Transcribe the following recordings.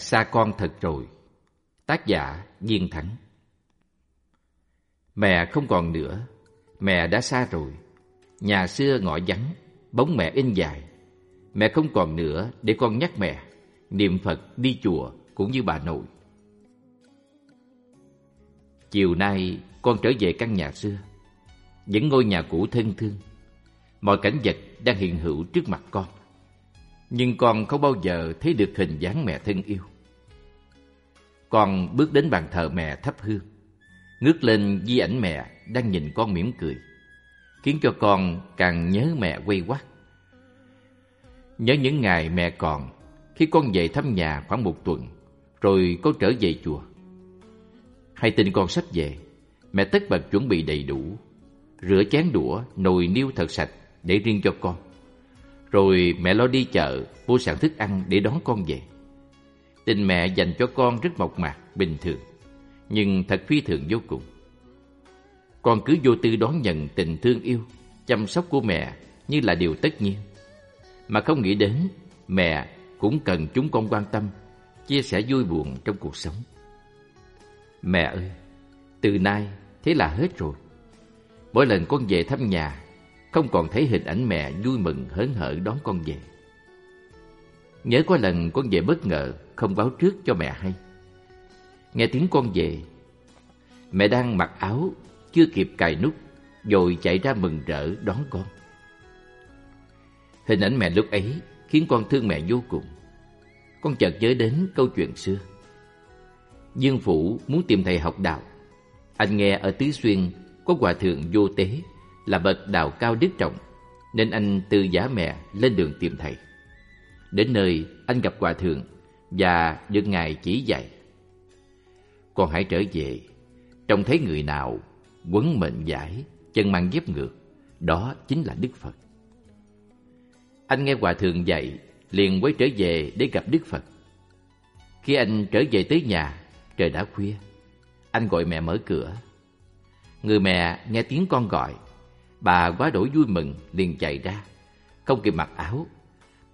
Xa con thật rồi. Tác giả Diên Thắng. Mẹ không còn nữa. Mẹ đã xa rồi. Nhà xưa ngõ vắng, Bóng mẹ in dài. Mẹ không còn nữa để con nhắc mẹ. Niệm Phật đi chùa cũng như bà nội. Chiều nay, con trở về căn nhà xưa. Những ngôi nhà cũ thân thương. Mọi cảnh vật đang hiện hữu trước mặt con nhưng con không bao giờ thấy được hình dáng mẹ thân yêu. Con bước đến bàn thờ mẹ thắp hương, ngước lên di ảnh mẹ đang nhìn con mỉm cười, khiến cho con càng nhớ mẹ quay quắt. Nhớ những ngày mẹ còn, khi con về thăm nhà khoảng một tuần, rồi con trở về chùa. Hay tin con sắp về, mẹ tất bật chuẩn bị đầy đủ, rửa chén đũa, nồi niêu thật sạch để riêng cho con rồi mẹ lo đi chợ, mua sẵn thức ăn để đón con về. Tình mẹ dành cho con rất mộc mạc, bình thường, nhưng thật phi thường vô cùng. Con cứ vô tư đón nhận tình thương yêu, chăm sóc của mẹ như là điều tất nhiên. Mà không nghĩ đến, mẹ cũng cần chúng con quan tâm, chia sẻ vui buồn trong cuộc sống. Mẹ ơi, từ nay thế là hết rồi. Mỗi lần con về thăm nhà không còn thấy hình ảnh mẹ vui mừng hớn hở đón con về. Nhớ có lần con về bất ngờ, không báo trước cho mẹ hay. Nghe tiếng con về, mẹ đang mặc áo, chưa kịp cài nút, rồi chạy ra mừng rỡ đón con. Hình ảnh mẹ lúc ấy khiến con thương mẹ vô cùng. Con chợt nhớ đến câu chuyện xưa. Dương Phủ muốn tìm thầy học đạo. Anh nghe ở Tứ Xuyên có hòa thượng vô tế là bậc đạo cao đức trọng, nên anh từ giả mẹ lên đường tìm thầy. Đến nơi, anh gặp hòa thượng và được ngài chỉ dạy. Con hãy trở về, trông thấy người nào quấn mệnh giải, chân mang dép ngược, đó chính là Đức Phật. Anh nghe hòa thượng dạy, liền quay trở về để gặp Đức Phật. Khi anh trở về tới nhà, trời đã khuya. Anh gọi mẹ mở cửa. Người mẹ nghe tiếng con gọi, bà quá đổi vui mừng, liền chạy ra. Không kịp mặc áo,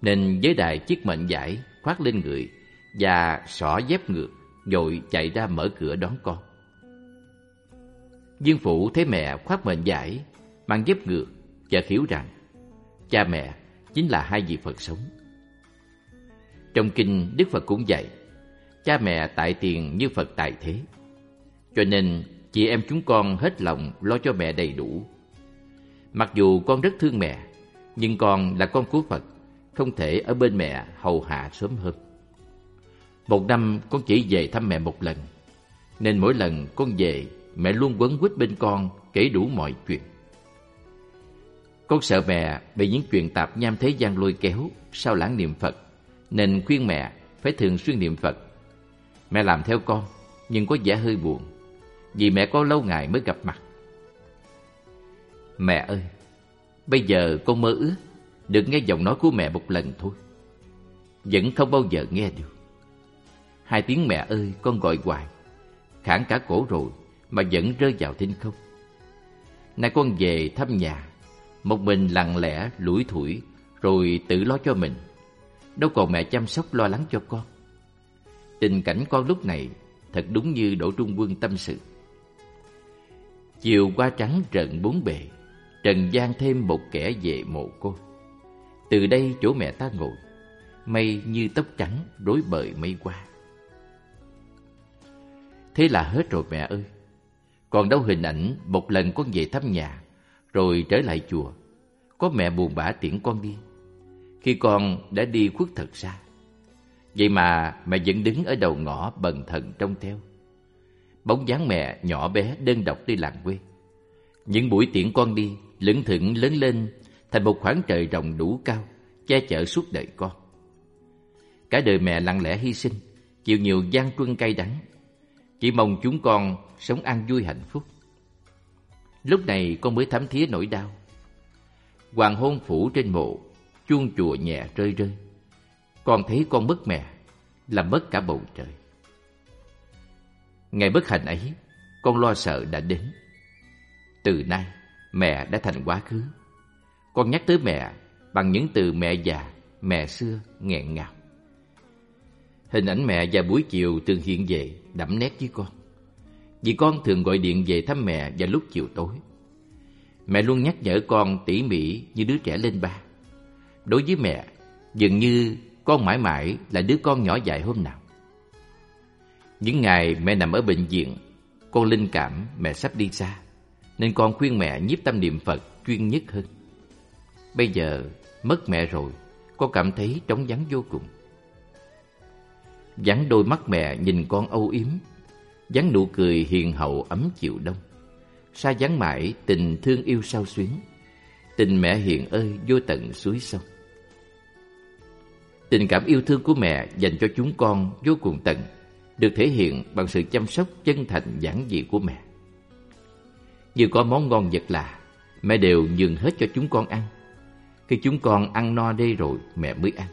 nên với đại chiếc mệnh giải khoác lên người và xỏ dép ngược rồi chạy ra mở cửa đón con. Dương phụ thấy mẹ khoác mệnh giải, mang dép ngược, chợt hiểu rằng cha mẹ chính là hai vị phật sống. Trong kinh, đức phật cũng dạy, cha mẹ tại tiền như phật tại thế, cho nên chị em chúng con hết lòng lo cho mẹ đầy đủ. Mặc dù con rất thương mẹ, nhưng con là con của Phật, không thể ở bên mẹ hầu hạ sớm hơn. Một năm con chỉ về thăm mẹ một lần, nên mỗi lần con về, mẹ luôn quấn quýt bên con kể đủ mọi chuyện. Con sợ mẹ bị những chuyện tạp nham thế gian lôi kéo, sao lãng niệm Phật, nên khuyên mẹ phải thường xuyên niệm Phật. Mẹ làm theo con, nhưng có vẻ hơi buồn, vì mẹ có lâu ngày mới gặp mặt. Mẹ ơi, bây giờ con mơ ước được nghe giọng nói của mẹ một lần thôi. Vẫn không bao giờ nghe được. Hai tiếng mẹ ơi con gọi hoài, khản cả cổ rồi mà vẫn rơi vào thinh không. Nay con về thăm nhà, một mình lặng lẽ lủi thủi rồi tự lo cho mình. Đâu còn mẹ chăm sóc lo lắng cho con. Tình cảnh con lúc này thật đúng như Đỗ Trung Quân tâm sự. Chiều qua trắng trận bốn bề, Trần gian thêm một kẻ về mộ cô. Từ đây chỗ mẹ ta ngồi, Mây như tóc trắng đối bời mây qua Thế là hết rồi mẹ ơi. Còn đâu hình ảnh một lần con về thăm nhà, Rồi trở lại chùa. Có mẹ buồn bã tiễn con đi. Khi con đã đi khuất thật xa. Vậy mà mẹ vẫn đứng ở đầu ngõ bần thần trông theo. Bóng dáng mẹ nhỏ bé đơn độc đi làng quê. Những buổi tiễn con đi lững thững lớn lên thành một khoảng trời rộng đủ cao, che chở suốt đời con. Cả đời mẹ lặng lẽ hy sinh, chịu nhiều gian truân cay đắng, chỉ mong chúng con sống an vui hạnh phúc. Lúc này con mới thấm thía nỗi đau. Hoàng hôn phủ trên mộ, chuông chùa nhẹ rơi rơi. Con thấy con mất mẹ, là mất cả bầu trời. Ngày bất hạnh ấy, con lo sợ đã đến. Từ nay, mẹ đã thành quá khứ. Con nhắc tới mẹ bằng những từ mẹ già, mẹ xưa nghẹn ngào. Hình ảnh mẹ vào buổi chiều thường hiện về, đậm nét với con. Vì con thường gọi điện về thăm mẹ vào lúc chiều tối. Mẹ luôn nhắc nhở con tỉ mỉ như đứa trẻ lên ba. Đối với mẹ, dường như con mãi mãi là đứa con nhỏ dại hôm nào. Những ngày mẹ nằm ở bệnh viện, con linh cảm mẹ sắp đi xa, nên con khuyên mẹ nhiếp tâm niệm Phật chuyên nhất hơn. Bây giờ mất mẹ rồi, con cảm thấy trống vắng vô cùng. Vắng đôi mắt mẹ nhìn con âu yếm, vắng nụ cười hiền hậu ấm chịu đông. Xa vắng mãi tình thương yêu sao xuyến, tình mẹ hiền ơi vô tận suối sông. Tình cảm yêu thương của mẹ dành cho chúng con vô cùng tận, được thể hiện bằng sự chăm sóc chân thành giản dị của mẹ. Như có món ngon vật lạ, mẹ đều nhường hết cho chúng con ăn. Khi chúng con ăn no đây rồi, mẹ mới ăn.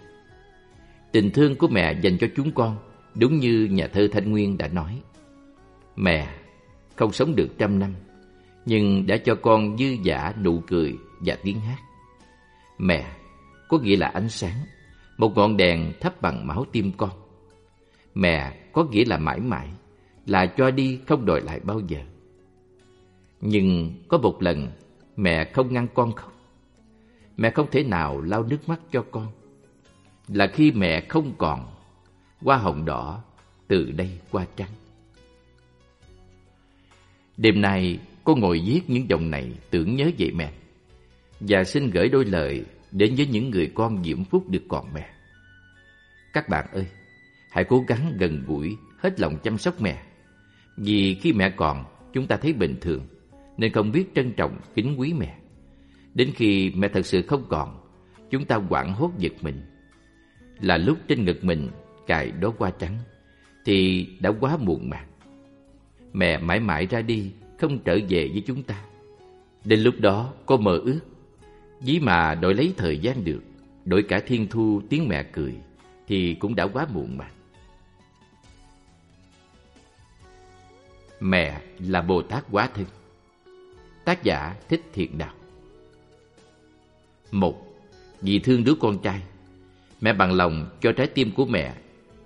Tình thương của mẹ dành cho chúng con đúng như nhà thơ Thanh Nguyên đã nói. Mẹ không sống được trăm năm, nhưng đã cho con dư giả nụ cười và tiếng hát. Mẹ có nghĩa là ánh sáng, một ngọn đèn thắp bằng máu tim con. Mẹ có nghĩa là mãi mãi, là cho đi không đòi lại bao giờ. Nhưng có một lần mẹ không ngăn con khóc. Mẹ không thể nào lau nước mắt cho con. Là khi mẹ không còn, hoa hồng đỏ từ đây qua trắng. Đêm nay cô ngồi viết những dòng này tưởng nhớ về mẹ và xin gửi đôi lời đến với những người con diễm phúc được còn mẹ. Các bạn ơi, hãy cố gắng gần gũi, hết lòng chăm sóc mẹ. Vì khi mẹ còn, chúng ta thấy bình thường, nên không biết trân trọng, kính quý mẹ. Đến khi mẹ thật sự không còn, chúng ta hoảng hốt giật mình. Là lúc trên ngực mình cài đó hoa trắng, thì đã quá muộn màng. Mẹ mãi mãi ra đi, không trở về với chúng ta. Đến lúc đó, có mơ ước, dí mà đổi lấy thời gian được, đổi cả thiên thu tiếng mẹ cười, thì cũng đã quá muộn mà. Mẹ là Bồ Tát Quá Thân Tác giả Thích Thiện Đạo Một, Vì thương đứa con trai. Mẹ bằng lòng cho trái tim của mẹ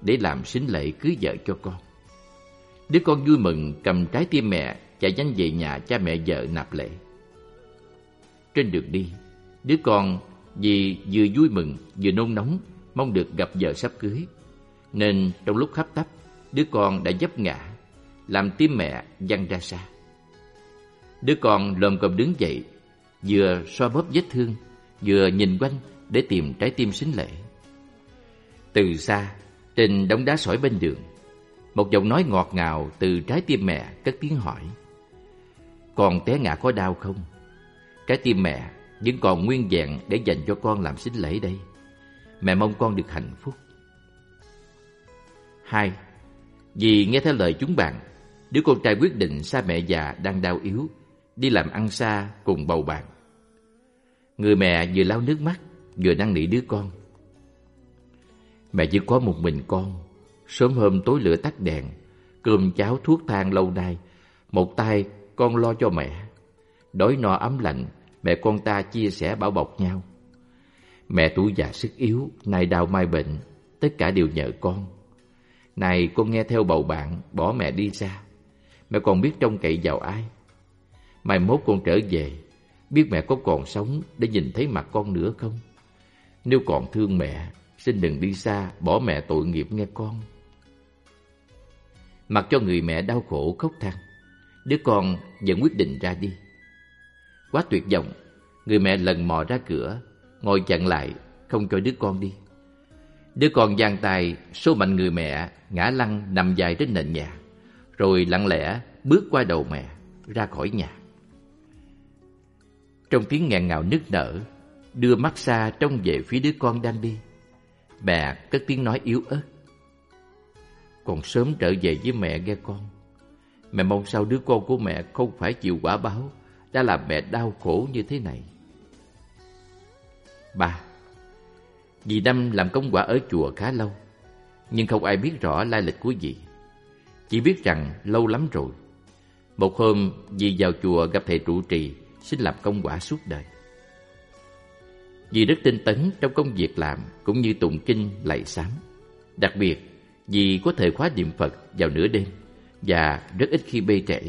Để làm sính lễ cưới vợ cho con. Đứa con vui mừng cầm trái tim mẹ Chạy nhanh về nhà cha mẹ vợ nạp lễ. Trên đường đi, Đứa con vì vừa vui mừng vừa nôn nóng Mong được gặp vợ sắp cưới. Nên trong lúc hấp tấp Đứa con đã dấp ngã, Làm tim mẹ văng ra xa. Đứa con lồm cồm đứng dậy, vừa xoa bóp vết thương, vừa nhìn quanh để tìm trái tim xính lễ. Từ xa, trên đống đá sỏi bên đường, một giọng nói ngọt ngào từ trái tim mẹ cất tiếng hỏi. Con té ngã có đau không? Trái tim mẹ vẫn còn nguyên vẹn để dành cho con làm xính lễ đây. Mẹ mong con được hạnh phúc. Hai, vì nghe theo lời chúng bạn, đứa con trai quyết định xa mẹ già đang đau yếu đi làm ăn xa cùng bầu bạn. Người mẹ vừa lau nước mắt, vừa năn nỉ đứa con. Mẹ chỉ có một mình con, sớm hôm tối lửa tắt đèn, cơm cháo thuốc thang lâu nay, một tay con lo cho mẹ. Đói no ấm lạnh, mẹ con ta chia sẻ bảo bọc nhau. Mẹ tuổi già sức yếu, nay đau mai bệnh, tất cả đều nhờ con. Này con nghe theo bầu bạn, bỏ mẹ đi xa. Mẹ còn biết trông cậy vào ai? Mai mốt con trở về, biết mẹ có còn sống để nhìn thấy mặt con nữa không? Nếu còn thương mẹ, xin đừng đi xa, bỏ mẹ tội nghiệp nghe con. Mặc cho người mẹ đau khổ khóc than, đứa con vẫn quyết định ra đi. Quá tuyệt vọng, người mẹ lần mò ra cửa, ngồi chặn lại, không cho đứa con đi. Đứa con giang tay, số mạnh người mẹ, ngã lăn nằm dài trên nền nhà, rồi lặng lẽ bước qua đầu mẹ, ra khỏi nhà. Trong tiếng nghẹn ngào nức nở, đưa mắt xa trông về phía đứa con đang đi. Mẹ cất tiếng nói yếu ớt. Còn sớm trở về với mẹ nghe con. Mẹ mong sao đứa con của mẹ không phải chịu quả báo đã làm mẹ đau khổ như thế này. Ba Dì Năm làm công quả ở chùa khá lâu, nhưng không ai biết rõ lai lịch của dì. Chỉ biết rằng lâu lắm rồi. Một hôm, dì vào chùa gặp thầy trụ trì, xin làm công quả suốt đời. Vì rất tinh tấn trong công việc làm cũng như tụng kinh lạy sám. Đặc biệt, vì có thời khóa niệm Phật vào nửa đêm và rất ít khi bê trễ.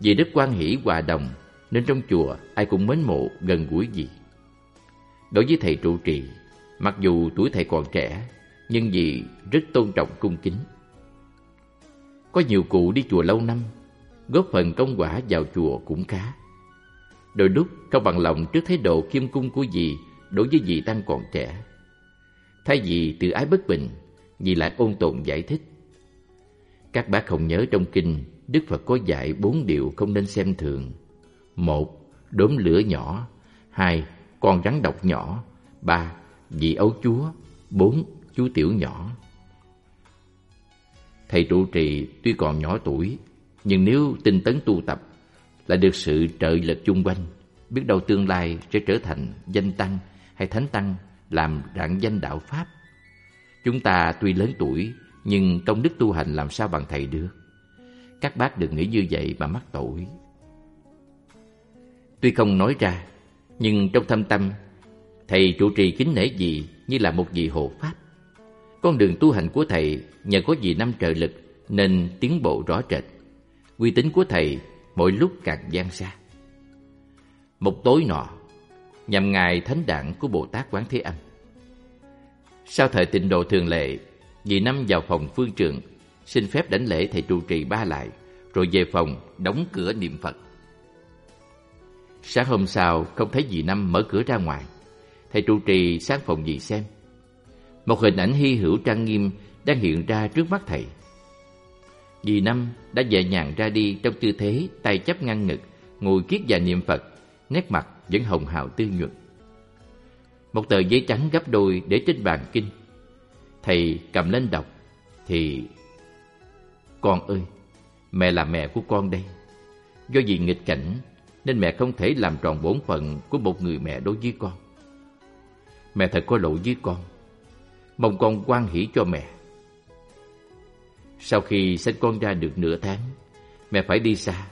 Vì rất quan hỷ hòa đồng nên trong chùa ai cũng mến mộ gần gũi gì. Đối với thầy trụ trì, mặc dù tuổi thầy còn trẻ, nhưng vì rất tôn trọng cung kính. Có nhiều cụ đi chùa lâu năm, góp phần công quả vào chùa cũng khá. Đôi lúc không bằng lòng trước thái độ khiêm cung của dì đối với dì đang còn trẻ. Thay vì tự ái bất bình, dì lại ôn tồn giải thích. Các bác không nhớ trong kinh, Đức Phật có dạy bốn điều không nên xem thường. Một, đốm lửa nhỏ. Hai, con rắn độc nhỏ. Ba, vị ấu chúa. Bốn, chú tiểu nhỏ. Thầy trụ trì tuy còn nhỏ tuổi, nhưng nếu tinh tấn tu tập, lại được sự trợ lực chung quanh, biết đâu tương lai sẽ trở thành danh tăng hay thánh tăng làm rạng danh đạo Pháp. Chúng ta tuy lớn tuổi, nhưng công đức tu hành làm sao bằng thầy được. Các bác đừng nghĩ như vậy mà mắc tội. Tuy không nói ra, nhưng trong thâm tâm, thầy trụ trì kính nể gì như là một vị hộ pháp. Con đường tu hành của thầy nhờ có vị năm trợ lực nên tiến bộ rõ rệt. Uy tín của thầy mỗi lúc càng gian xa. Một tối nọ, nhằm ngày thánh đản của Bồ Tát Quán Thế Âm. Sau thời tịnh độ thường lệ, dì năm vào phòng phương trường, xin phép đánh lễ thầy trụ trì ba lại, rồi về phòng đóng cửa niệm Phật. Sáng hôm sau không thấy dì năm mở cửa ra ngoài, thầy trụ trì sáng phòng dì xem. Một hình ảnh hy hữu trang nghiêm đang hiện ra trước mắt thầy. Dì Năm đã nhẹ nhàng ra đi trong tư thế tay chấp ngăn ngực, ngồi kiết và niệm Phật, nét mặt vẫn hồng hào tươi nhuận. Một tờ giấy trắng gấp đôi để trên bàn kinh. Thầy cầm lên đọc, thì... Con ơi, mẹ là mẹ của con đây. Do vì nghịch cảnh, nên mẹ không thể làm tròn bổn phận của một người mẹ đối với con. Mẹ thật có lỗi với con. Mong con quan hỷ cho mẹ. Sau khi sinh con ra được nửa tháng, mẹ phải đi xa.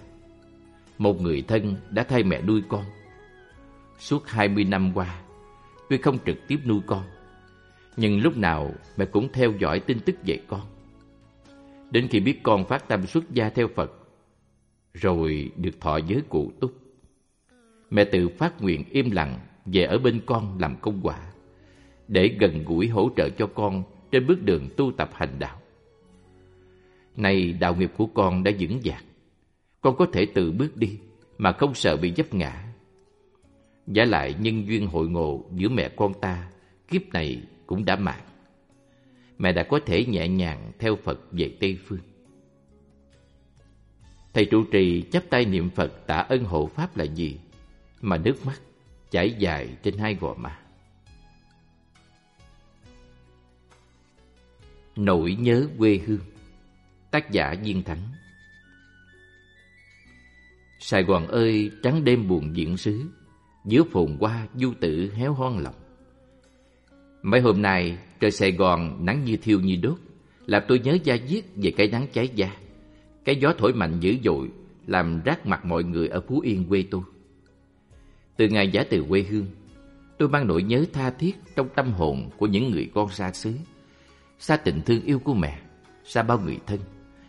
Một người thân đã thay mẹ nuôi con. Suốt hai mươi năm qua, tuy không trực tiếp nuôi con, nhưng lúc nào mẹ cũng theo dõi tin tức về con. Đến khi biết con phát tâm xuất gia theo Phật, rồi được thọ giới cụ túc. Mẹ tự phát nguyện im lặng về ở bên con làm công quả, để gần gũi hỗ trợ cho con trên bước đường tu tập hành đạo nay đạo nghiệp của con đã vững vàng, con có thể tự bước đi mà không sợ bị dấp ngã. Giả lại nhân duyên hội ngộ giữa mẹ con ta, kiếp này cũng đã mạng. Mẹ đã có thể nhẹ nhàng theo Phật về Tây Phương. Thầy trụ trì chắp tay niệm Phật tạ ơn hộ Pháp là gì? Mà nước mắt chảy dài trên hai gò má. Nỗi nhớ quê hương Tác giả Diên Thắng. Sài Gòn ơi, trắng đêm buồn diễn xứ Giữa phồn hoa du tử héo hon lòng. Mấy hôm nay, trời Sài Gòn nắng như thiêu như đốt, Làm tôi nhớ da diết về cái nắng cháy da. Cái gió thổi mạnh dữ dội, Làm rát mặt mọi người ở Phú Yên quê tôi. Từ ngày giả từ quê hương, Tôi mang nỗi nhớ tha thiết trong tâm hồn của những người con xa xứ, Xa tình thương yêu của mẹ, Xa bao người thân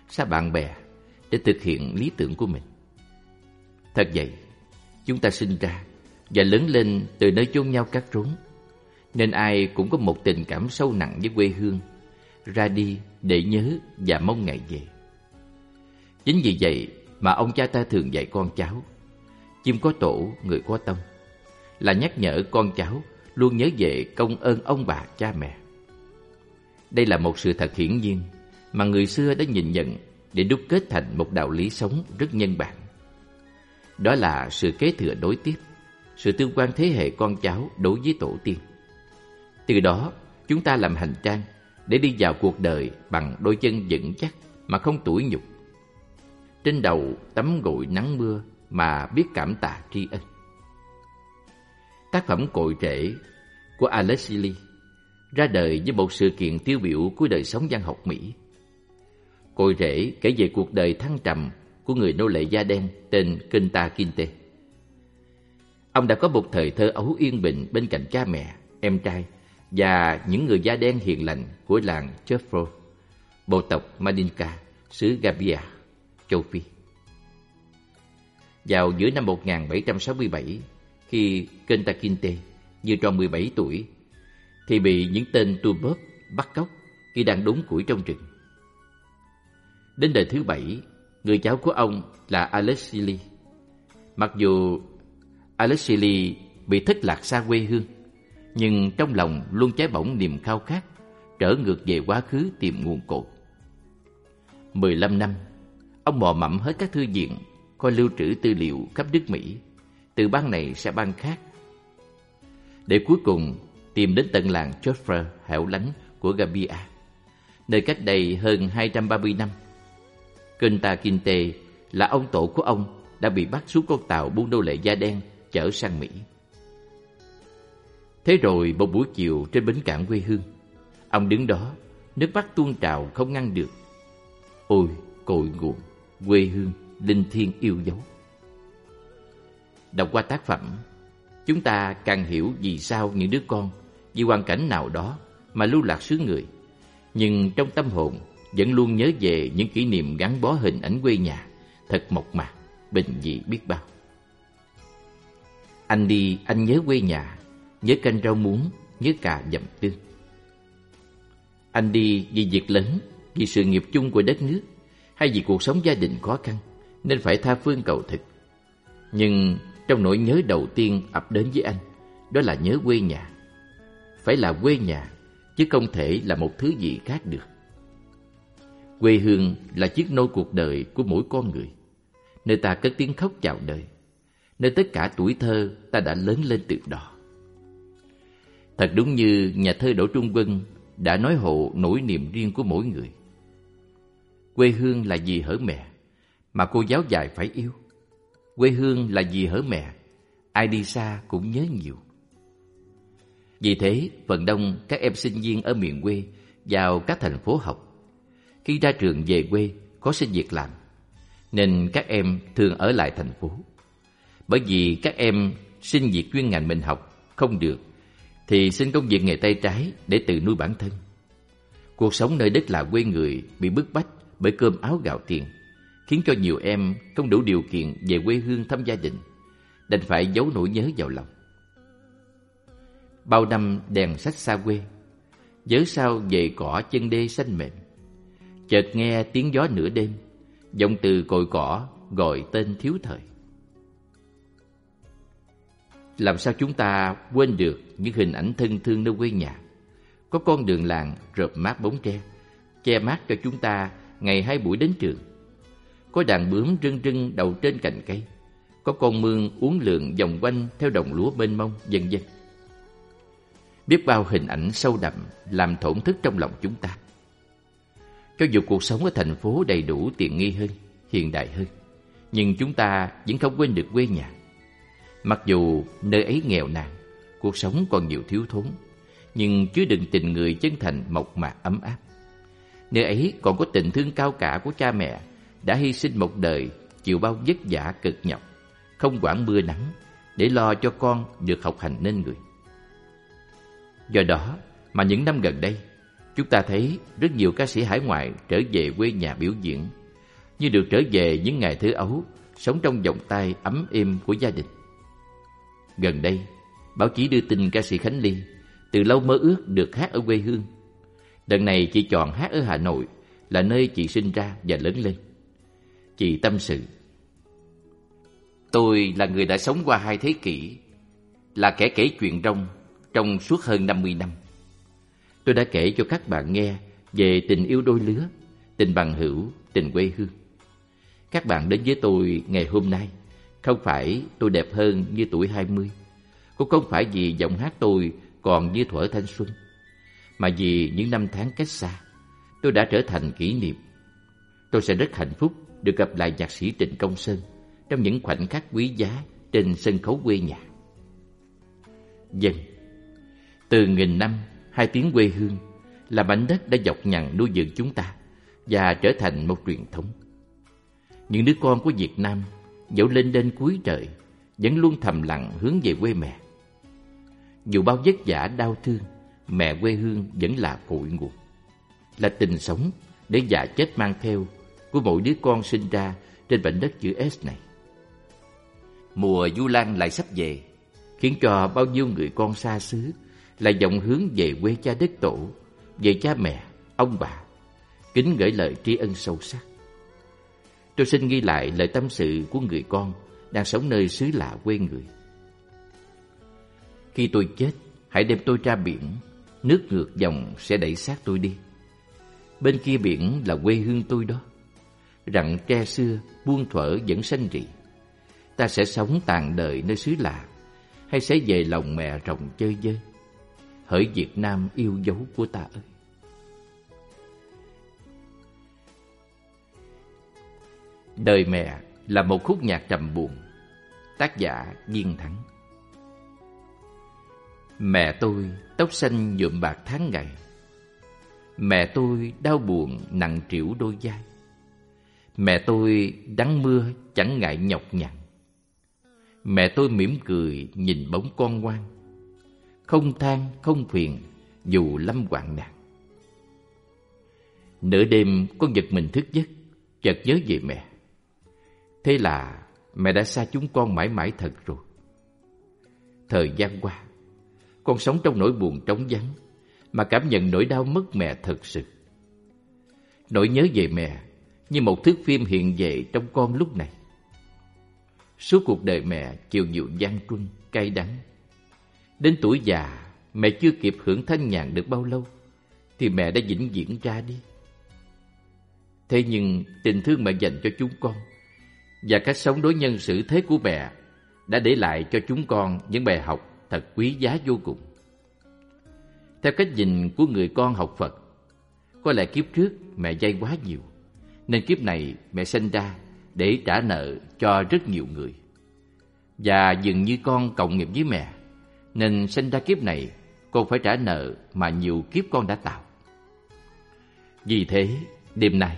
xa bạn bè để thực hiện lý tưởng của mình. Thật vậy, chúng ta sinh ra và lớn lên từ nơi chôn nhau cắt rốn, nên ai cũng có một tình cảm sâu nặng với quê hương, ra đi để nhớ và mong ngày về. Chính vì vậy mà ông cha ta thường dạy con cháu, chim có tổ, người có tâm, là nhắc nhở con cháu luôn nhớ về công ơn ông bà cha mẹ. Đây là một sự thật hiển nhiên mà người xưa đã nhìn nhận để đúc kết thành một đạo lý sống rất nhân bản. Đó là sự kế thừa đối tiếp, sự tương quan thế hệ con cháu đối với tổ tiên. Từ đó, chúng ta làm hành trang để đi vào cuộc đời bằng đôi chân vững chắc mà không tủi nhục. Trên đầu tấm gội nắng mưa mà biết cảm tạ tri ân. Tác phẩm cội rễ của Alex Lee ra đời với một sự kiện tiêu biểu của đời sống văn học Mỹ. Cội rễ kể về cuộc đời thăng trầm của người nô lệ da đen tên Kinta Kinte. Ông đã có một thời thơ ấu yên bình bên cạnh cha mẹ, em trai và những người da đen hiền lành của làng Chefro, bộ tộc Madinka xứ Gabia, châu Phi. Vào giữa năm 1767, khi Kentakinte như tròn 17 tuổi, thì bị những tên Turbot bắt cóc khi đang đốn củi trong rừng. Đến đời thứ bảy, người cháu của ông là Alexili. Mặc dù Alexili bị thất lạc xa quê hương, nhưng trong lòng luôn cháy bỏng niềm khao khát trở ngược về quá khứ tìm nguồn cội. 15 năm, ông mò mẫm hết các thư viện, coi lưu trữ tư liệu khắp nước Mỹ, từ bang này sang bang khác. Để cuối cùng tìm đến tận làng Joffre hẻo lánh của Gambia, nơi cách đây hơn 230 năm. Kenta Kinte là ông tổ của ông đã bị bắt xuống con tàu buôn nô lệ da đen chở sang Mỹ. Thế rồi một buổi chiều trên bến cảng quê hương, ông đứng đó, nước mắt tuôn trào không ngăn được. Ôi, cội nguồn, quê hương, linh thiêng yêu dấu. Đọc qua tác phẩm, chúng ta càng hiểu vì sao những đứa con vì hoàn cảnh nào đó mà lưu lạc xứ người, nhưng trong tâm hồn vẫn luôn nhớ về những kỷ niệm gắn bó hình ảnh quê nhà, thật mộc mạc, bình dị biết bao. Anh đi, anh nhớ quê nhà, nhớ canh rau muống, nhớ cà dầm tương. Anh đi vì việc lớn, vì sự nghiệp chung của đất nước, hay vì cuộc sống gia đình khó khăn, nên phải tha phương cầu thực. Nhưng trong nỗi nhớ đầu tiên ập đến với anh, đó là nhớ quê nhà. Phải là quê nhà, chứ không thể là một thứ gì khác được. Quê hương là chiếc nôi cuộc đời của mỗi con người, nơi ta cất tiếng khóc chào đời, nơi tất cả tuổi thơ ta đã lớn lên từ đó. Thật đúng như nhà thơ Đỗ Trung Quân đã nói hộ nỗi niềm riêng của mỗi người. Quê hương là gì hở mẹ, mà cô giáo dạy phải yêu. Quê hương là gì hở mẹ, ai đi xa cũng nhớ nhiều. Vì thế, phần đông các em sinh viên ở miền quê vào các thành phố học. Khi ra trường về quê, có xin việc làm, nên các em thường ở lại thành phố. Bởi vì các em xin việc chuyên ngành mình học không được, thì xin công việc nghề tay trái để tự nuôi bản thân. Cuộc sống nơi đất là quê người bị bức bách bởi cơm áo gạo tiền, khiến cho nhiều em không đủ điều kiện về quê hương thăm gia đình, đành phải giấu nỗi nhớ vào lòng. Bao năm đèn sách xa quê, nhớ sao về cỏ chân đê xanh mềm. Chợt nghe tiếng gió nửa đêm, giọng từ cội cỏ gọi tên thiếu thời. Làm sao chúng ta quên được những hình ảnh thân thương nơi quê nhà? Có con đường làng rợp mát bóng tre, che mát cho chúng ta ngày hai buổi đến trường. Có đàn bướm rưng rưng đầu trên cành cây, có con mương uốn lượn vòng quanh theo đồng lúa mênh mông, vân vân. Biết bao hình ảnh sâu đậm làm thổn thức trong lòng chúng ta. Cho dù cuộc sống ở thành phố đầy đủ tiện nghi hơn, hiện đại hơn, nhưng chúng ta vẫn không quên được quê nhà. Mặc dù nơi ấy nghèo nàn, cuộc sống còn nhiều thiếu thốn, nhưng chứa đựng tình người chân thành mộc mạc ấm áp. Nơi ấy còn có tình thương cao cả của cha mẹ đã hy sinh một đời chịu bao vất vả cực nhọc, không quản mưa nắng để lo cho con được học hành nên người. Do đó mà những năm gần đây, chúng ta thấy rất nhiều ca sĩ hải ngoại trở về quê nhà biểu diễn, như được trở về những ngày thứ ấu, sống trong vòng tay ấm êm của gia đình. Gần đây, báo chí đưa tin ca sĩ Khánh Ly từ lâu mơ ước được hát ở quê hương. Lần này chị chọn hát ở Hà Nội là nơi chị sinh ra và lớn lên. Chị tâm sự. Tôi là người đã sống qua hai thế kỷ, là kẻ kể chuyện rong trong suốt hơn 50 năm. Tôi đã kể cho các bạn nghe về tình yêu đôi lứa, tình bằng hữu, tình quê hương. Các bạn đến với tôi ngày hôm nay không phải tôi đẹp hơn như tuổi 20, cũng không phải vì giọng hát tôi còn như thuở thanh xuân, mà vì những năm tháng cách xa, tôi đã trở thành kỷ niệm. Tôi sẽ rất hạnh phúc được gặp lại nhạc sĩ Trịnh Công Sơn trong những khoảnh khắc quý giá trên sân khấu quê nhà. Dân Từ nghìn năm, hai tiếng quê hương là mảnh đất đã dọc nhằn nuôi dưỡng chúng ta và trở thành một truyền thống. Những đứa con của Việt Nam dẫu lên đến cuối trời vẫn luôn thầm lặng hướng về quê mẹ. Dù bao vất vả đau thương, mẹ quê hương vẫn là cội nguồn, là tình sống, để già chết mang theo của mỗi đứa con sinh ra trên mảnh đất chữ S này. Mùa Du Lan lại sắp về, khiến cho bao nhiêu người con xa xứ là vọng hướng về quê cha đất tổ, về cha mẹ, ông bà, kính gửi lời tri ân sâu sắc. Tôi xin ghi lại lời tâm sự của người con đang sống nơi xứ lạ quê người. Khi tôi chết, hãy đem tôi ra biển, nước ngược dòng sẽ đẩy xác tôi đi. Bên kia biển là quê hương tôi đó. Rặng tre xưa, buông thuở vẫn xanh rì. Ta sẽ sống tàn đời nơi xứ lạ, hay sẽ về lòng mẹ rồng chơi dơi. Hỡi Việt Nam yêu dấu của ta ơi! Đời mẹ là một khúc nhạc trầm buồn. Tác giả Duyên Thắng Mẹ tôi tóc xanh nhuộm bạc tháng ngày Mẹ tôi đau buồn nặng trĩu đôi vai Mẹ tôi đắng mưa chẳng ngại nhọc nhằn Mẹ tôi mỉm cười nhìn bóng con ngoan không than không phiền dù lâm hoạn nạn. Nửa đêm con giật mình thức giấc Chợt nhớ về mẹ. Thế là mẹ đã xa chúng con mãi mãi thật rồi. Thời gian qua Con sống trong nỗi buồn trống vắng Mà cảm nhận nỗi đau mất mẹ thật sự. Nỗi nhớ về mẹ Như một thước phim hiện về trong con lúc này. Suốt cuộc đời mẹ chịu nhiều gian truân, cay đắng Đến tuổi già, Mẹ chưa kịp hưởng thanh nhàn được bao lâu, Thì mẹ đã vĩnh viễn ra đi. Thế nhưng tình thương mẹ dành cho chúng con Và cách sống đối nhân xử thế của mẹ Đã để lại cho chúng con những bài học thật quý giá vô cùng. Theo cách nhìn của người con học Phật, Có lẽ kiếp trước mẹ dây quá nhiều, Nên kiếp này mẹ sinh ra để trả nợ cho rất nhiều người. Và dường như con cộng nghiệp với mẹ nên sinh ra kiếp này con phải trả nợ mà nhiều kiếp con đã tạo. Vì thế, đêm nay,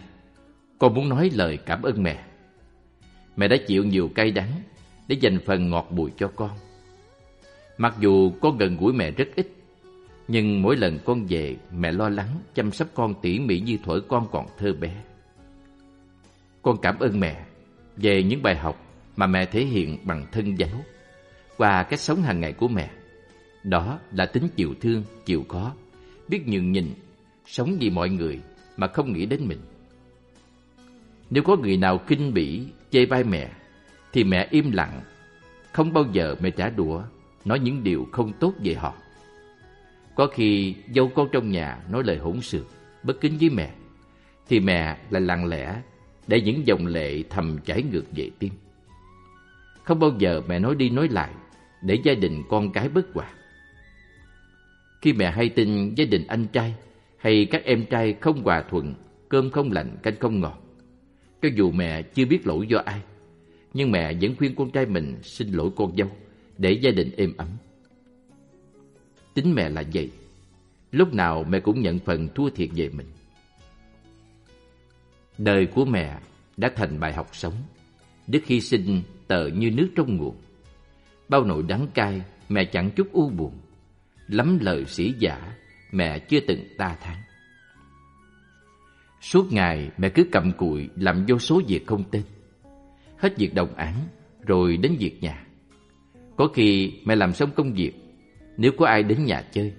con muốn nói lời cảm ơn mẹ. Mẹ đã chịu nhiều cay đắng để dành phần ngọt bùi cho con. Mặc dù con gần gũi mẹ rất ít, nhưng mỗi lần con về, mẹ lo lắng chăm sóc con tỉ mỉ như thuở con còn thơ bé. Con cảm ơn mẹ về những bài học mà mẹ thể hiện bằng thân giáo qua cách sống hàng ngày của mẹ. Đó là tính chịu thương, chịu khó, biết nhường nhịn, sống vì mọi người mà không nghĩ đến mình. Nếu có người nào kinh bỉ, chê bai mẹ, thì mẹ im lặng, không bao giờ mẹ trả đũa, nói những điều không tốt về họ. Có khi dâu con trong nhà nói lời hỗn xược, bất kính với mẹ, thì mẹ lại lặng lẽ để những dòng lệ thầm chảy ngược về tim. Không bao giờ mẹ nói đi nói lại để gia đình con cái bất hòa. Khi mẹ hay tin gia đình anh trai hay các em trai không hòa thuận, cơm không lạnh, canh không ngọt, cho dù mẹ chưa biết lỗi do ai, nhưng mẹ vẫn khuyên con trai mình xin lỗi con dâu để gia đình êm ấm. Tính mẹ là vậy, lúc nào mẹ cũng nhận phần thua thiệt về mình. Đời của mẹ đã thành bài học sống, đức hy sinh tờ như nước trong nguồn. Bao nỗi đắng cay, mẹ chẳng chút u buồn lắm lời sĩ giả mẹ chưa từng ta thán. Suốt ngày mẹ cứ cầm cụi làm vô số việc không tên. Hết việc đồng án rồi đến việc nhà. Có khi mẹ làm xong công việc, nếu có ai đến nhà chơi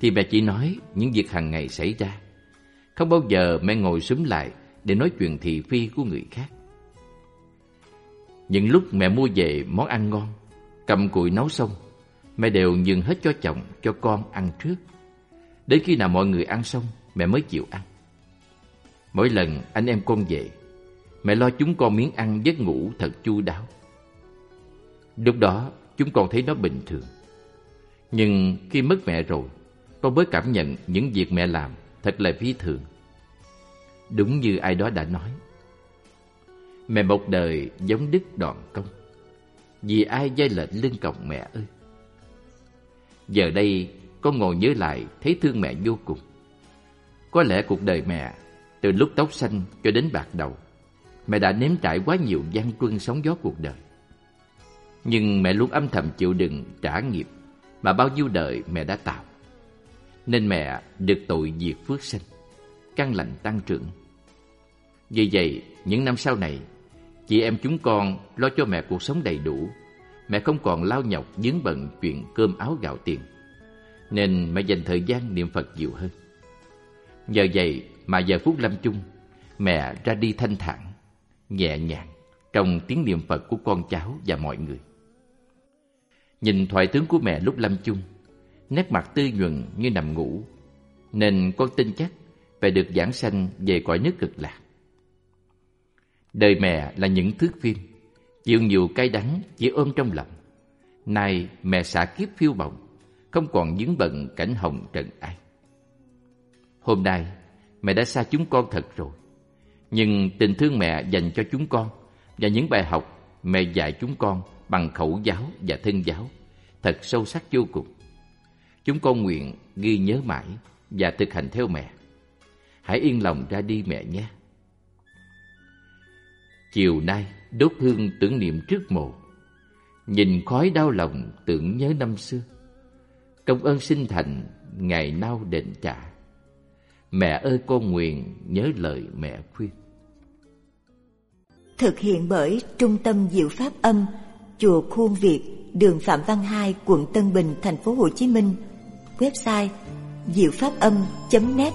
thì mẹ chỉ nói những việc hàng ngày xảy ra. Không bao giờ mẹ ngồi súng lại để nói chuyện thị phi của người khác. Những lúc mẹ mua về món ăn ngon, cầm cụi nấu xong mẹ đều nhường hết cho chồng, cho con ăn trước. Đến khi nào mọi người ăn xong, mẹ mới chịu ăn. Mỗi lần anh em con về, mẹ lo chúng con miếng ăn giấc ngủ thật chu đáo. Lúc đó, chúng con thấy nó bình thường. Nhưng khi mất mẹ rồi, con mới cảm nhận những việc mẹ làm thật là phi thường. Đúng như ai đó đã nói. Mẹ một đời giống đứt đoạn công. Vì ai dây lệnh lưng còng mẹ ơi. Giờ đây con ngồi nhớ lại thấy thương mẹ vô cùng. Có lẽ cuộc đời mẹ từ lúc tóc xanh cho đến bạc đầu mẹ đã nếm trải quá nhiều gian truân sóng gió cuộc đời. Nhưng mẹ luôn âm thầm chịu đựng trả nghiệp mà bao nhiêu đời mẹ đã tạo. Nên mẹ được tội diệt phước sinh, căn lành tăng trưởng, Vì vậy, những năm sau này, chị em chúng con lo cho mẹ cuộc sống đầy đủ. Mẹ không còn lao nhọc dướng bận chuyện cơm áo gạo tiền. Nên mẹ dành thời gian niệm Phật nhiều hơn. Nhờ vậy mà giờ phút lâm chung, mẹ ra đi thanh thản, nhẹ nhàng trong tiếng niệm Phật của con cháu và mọi người. Nhìn thoại tướng của mẹ lúc lâm chung, nét mặt tươi nhuận như nằm ngủ, nên con tin chắc phải được giảng sanh về cõi nước cực lạc. Đời mẹ là những thước phim, chịu nhiều cay đắng chỉ ôm trong lòng. Nay mẹ xả kiếp phiêu bồng, không còn dính bận cảnh hồng trần ai. Hôm nay, mẹ đã xa chúng con thật rồi. Nhưng tình thương mẹ dành cho chúng con và những bài học mẹ dạy chúng con bằng khẩu giáo và thân giáo thật sâu sắc vô cùng. Chúng con nguyện ghi nhớ mãi và thực hành theo mẹ. Hãy yên lòng ra đi mẹ nhé. Chiều nay đốt hương tưởng niệm trước mộ. Nhìn khói đau lòng tưởng nhớ năm xưa. Công ơn sinh thành ngày nao đền trả. Mẹ ơi con nguyện nhớ lời mẹ khuyên. Thực hiện bởi Trung tâm Diệu Pháp Âm Chùa Khuôn Việt Đường Phạm Văn Hai, quận Tân Bình, thành phố Hồ Chí Minh. Website diệu pháp âm.net